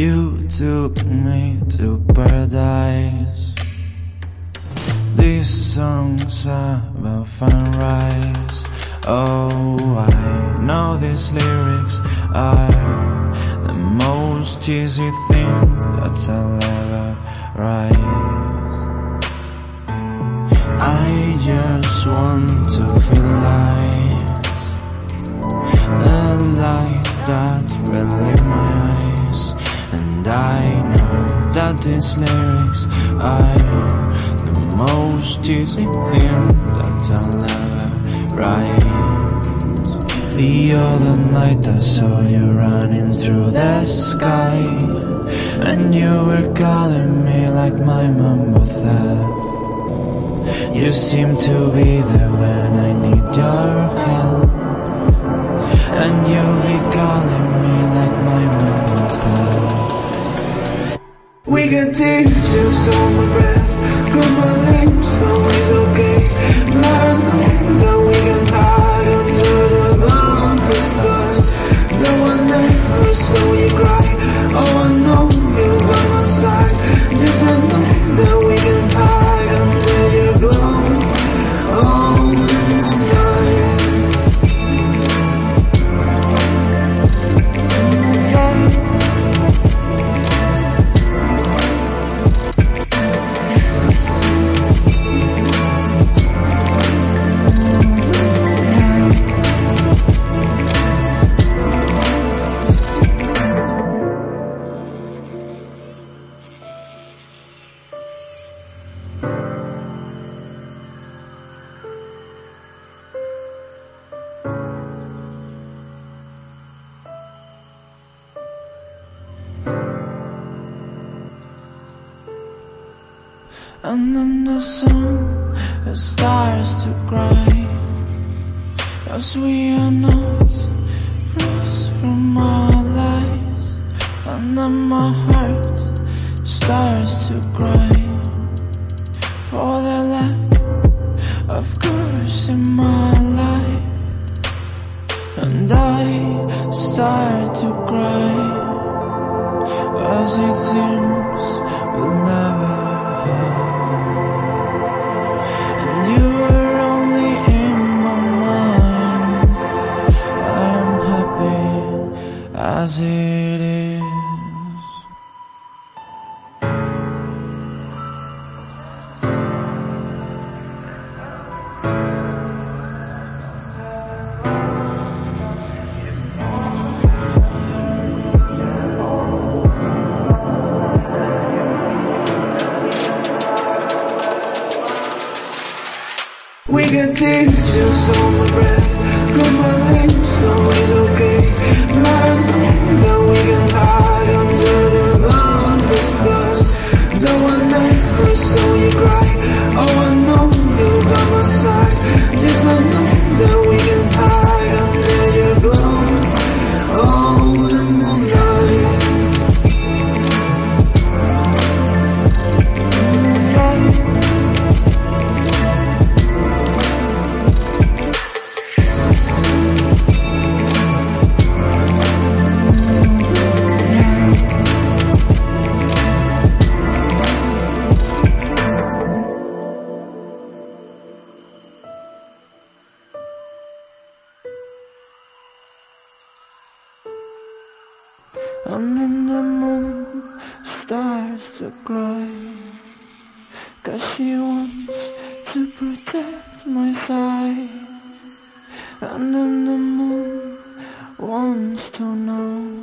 took me to paradise. These songs are about sunrise Oh, I know these lyrics are The most easy thing that I'll ever write. I just want to feel these lyrics are The most easy thing that I'll ever write. The other night I saw you running through the sky And you were calling me like my mom would have you seem to be there when I need your help And you'll be calling Can teach you some breath. Cause my lips always And then the sun it starts to cry. As we are not free from our lives. And then my heart starts to cry. For the lack of course in my life. And I start to cry. Cause it seems we'll never and We can teach you some breath. Cause my lips always okay And in the moon, stars to glowing Cause she wants to protect my side. And in the moon wants to know